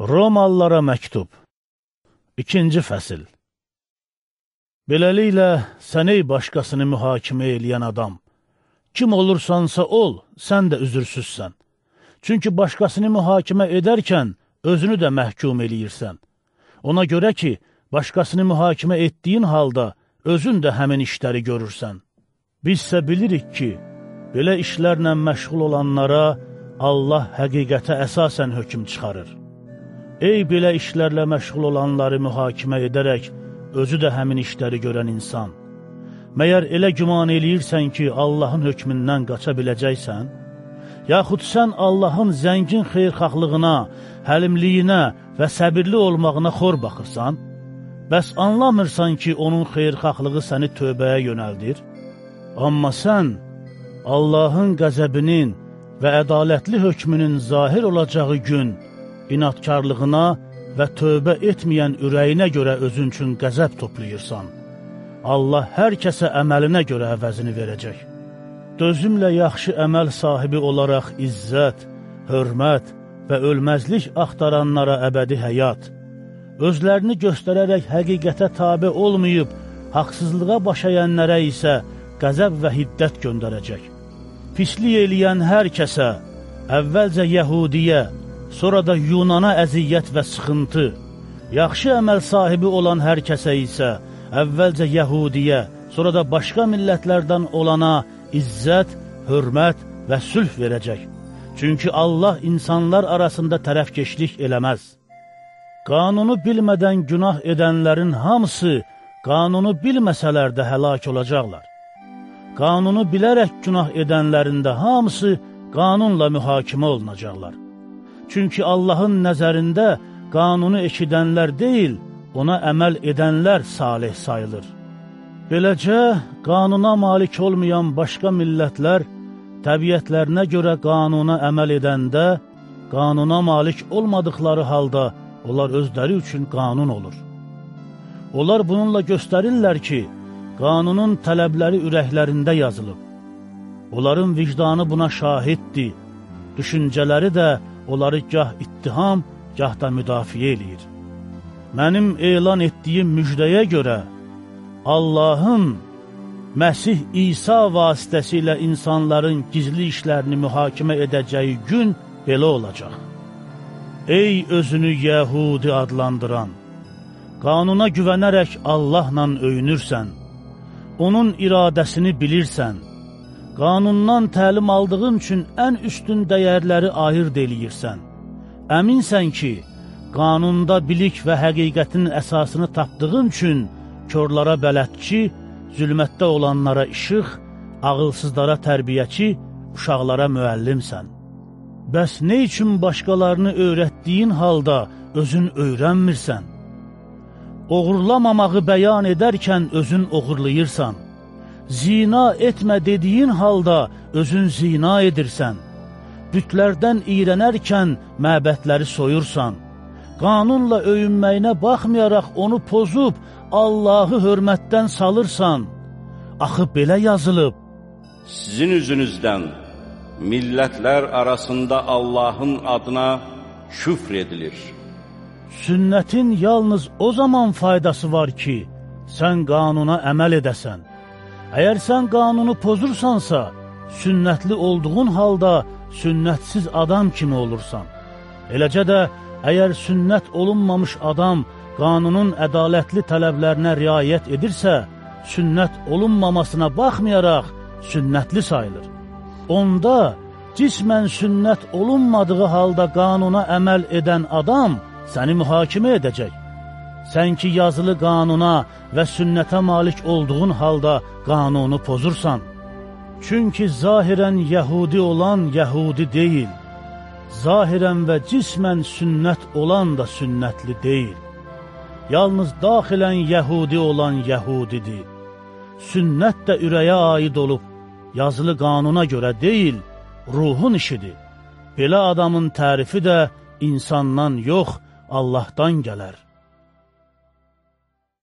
Romalılara məktub 2-ci fəsil Beləliklə, sən ey başqasını mühakimə eləyən adam, kim olursansa ol, sən də üzürsüzsən. Çünki başqasını mühakimə edərkən özünü də məhkum eləyirsən. Ona görə ki, başqasını mühakimə etdiyin halda özün də həmin işləri görürsən. Bizsə bilirik ki, belə işlərlə məşğul olanlara Allah həqiqətə əsasən hökm çıxarır. Ey belə işlərlə məşğul olanları mühakimə edərək, özü də həmin işləri görən insan. Məyər elə güman eləyirsən ki, Allahın hökmündən qaça biləcəksən? Yaxud sən Allahın zəngin xeyrxahlığına, həlimliyinə və səbirli olmağına xor baxırsan? Bəs anlamırsan ki, onun xeyrxahlığı səni tövbəyə yönəldir? Amma sən Allahın qəzəbinin və ədalətli hökmünün zahir olacağı gün, inatkarlığına və tövbə etməyən ürəyinə görə özün üçün qəzəb toplayırsan. Allah hər kəsə əməlinə görə əvəzini verəcək. Dözümlə yaxşı əməl sahibi olaraq izzət, hörmət və ölməzlik axtaranlara əbədi həyat, özlərini göstərərək həqiqətə tabi olmayıb, haqsızlığa baş əyənlərə isə qəzəb və hiddət göndərəcək. Pislik eləyən hər kəsə, əvvəlcə Yəhudiyə, sonra da Yunana əziyyət və sıxıntı, yaxşı əməl sahibi olan hər kəsə isə əvvəlcə Yəhudiyə, sonra da başqa millətlərdən olana izzət, hörmət və sülh verəcək. Çünki Allah insanlar arasında tərəfkeşlik eləməz. Qanunu bilmədən günah edənlərin hamısı qanunu bilməsələr də həlak olacaqlar. Qanunu bilərək günah edənlərin də hamısı qanunla mühakimə olunacaqlar. Çünki Allahın nəzərində qanunu eşidənlər deyil, ona əməl edənlər salih sayılır. Beləcə, qanuna malik olmayan başqa millətlər təbiətlərinə görə qanuna əməl edəndə, qanuna malik olmadıqları halda onlar özləri üçün qanun olur. Onlar bununla göstərirlər ki, qanunun tələbləri ürəklərində yazılıb. Onların vicdanı buna şahiddir, düşüncələri də onları gah ittiham, gah da müdafiə eləyir. Mənim elan etdiyim müjdəyə görə Allahın Məsih İsa vasitəsilə insanların gizli işlərini mühakimə edəcəyi gün belə olacaq. Ey özünü Yəhudi adlandıran, qanuna güvənərək Allahla öyünürsən, onun iradəsini bilirsən, qanundan təlim aldığın üçün ən üstün dəyərləri ayırt eləyirsən. Əminsən ki, qanunda bilik və həqiqətin əsasını tapdığın üçün körlara bələdçi, zülmətdə olanlara işıq, ağılsızlara tərbiyəçi, uşaqlara müəllimsən. Bəs nə üçün başqalarını öyrətdiyin halda özün öyrənmirsən? Oğurlamamağı bəyan edərkən özün oğurlayırsan zina etmə dediyin halda özün zina edirsən. Bütlərdən iyrənərkən məbədləri soyursan. Qanunla öyünməyinə baxmayaraq onu pozub Allahı hörmətdən salırsan. Axı belə yazılıb. Sizin üzünüzdən millətlər arasında Allahın adına küfr edilir. Sünnətin yalnız o zaman faydası var ki, sən qanuna əməl edəsən. Əgər sən qanunu pozursansa, sünnətli olduğun halda sünnətsiz adam kimi olursan. Eləcə də, əgər sünnət olunmamış adam qanunun ədalətli tələblərinə riayət edirsə, sünnət olunmamasına baxmayaraq sünnətli sayılır. Onda cismən sünnət olunmadığı halda qanuna əməl edən adam səni mühakimə edəcək. Sən ki yazılı qanuna və sünnətə malik olduğun halda qanunu pozursan. Çünki zahirən yəhudi olan yəhudi deyil, zahirən və cismən sünnət olan da sünnətli deyil. Yalnız daxilən yəhudi olan yəhudidir. Sünnət də ürəyə aid olub, yazılı qanuna görə deyil, ruhun işidir. Belə adamın tərifi də insandan yox, Allahdan gələr.